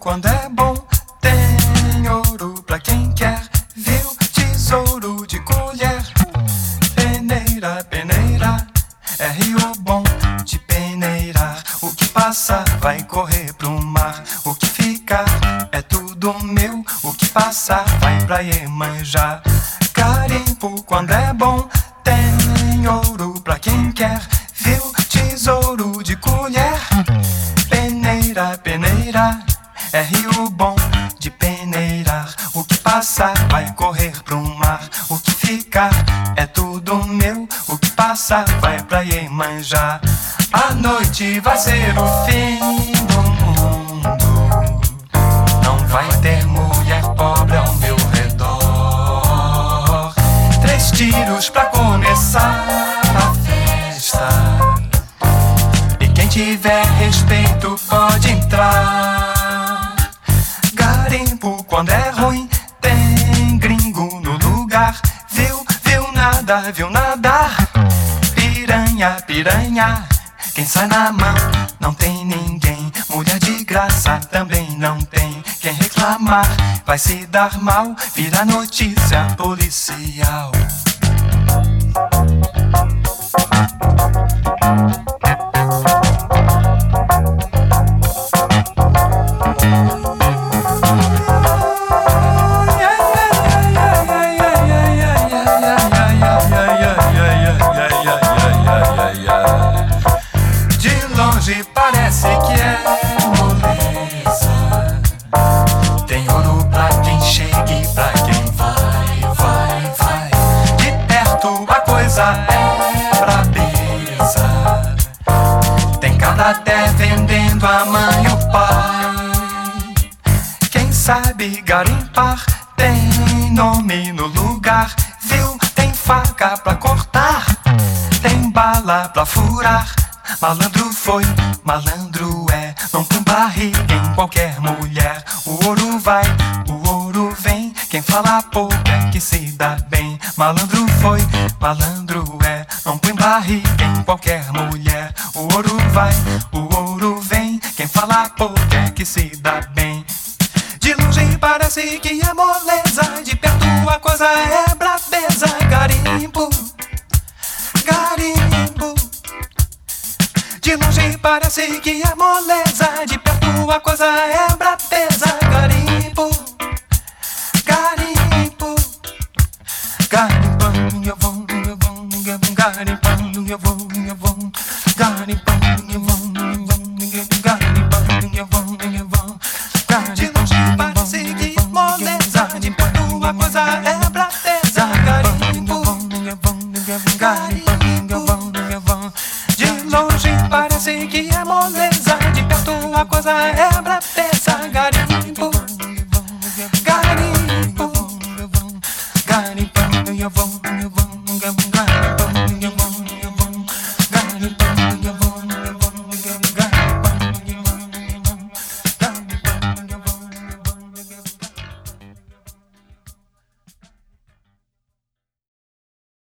quando é bom. Tem ouro pra quem quer, viu? Tesouro de colher. Peneira, peneira, é rio bom de peneirar. O que passa vai correr pro mar. O que ficar é tudo meu. O que passar vai pra Iemanjá. Garimpo quando é bom. É rio bom de peneirar. O que passar vai correr pro mar. O que ficar é tudo meu. O que passar vai pra Iemanjá. A noite vai ser o fim do mundo. Não vai ter mulher pobre ao meu redor. Três tiros pra começar a festa. E quem tiver respeito pode entrar. Quando é ruim, tem gringo no lugar. Viu, viu nada, viu nadar. Piranha, piranha. Quem sai na mão não tem ninguém. Mulher de graça também não tem. Quem reclamar vai se dar mal. Vira notícia policial. De é brabeza. Tem cada até vendendo a mãe e o pai. Quem sabe garimpar tem nome no lugar, viu? Tem faca pra cortar, tem bala pra furar. Malandro foi, malandro é, não põe barriga em qualquer mulher. O ouro vai, o ouro vem, quem fala pouco malandro é, não põe barriga em qualquer mulher. O ouro vai, o ouro vem, quem fala pouco é que se dá bem. De longe parece que é moleza, de perto a coisa é brabeza. Garimpo, garimpo. De longe parece que é moleza, de perto a coisa é galipando, galipando. De longe parece que é moleza, de perto a coisa é brabeza, garimpo.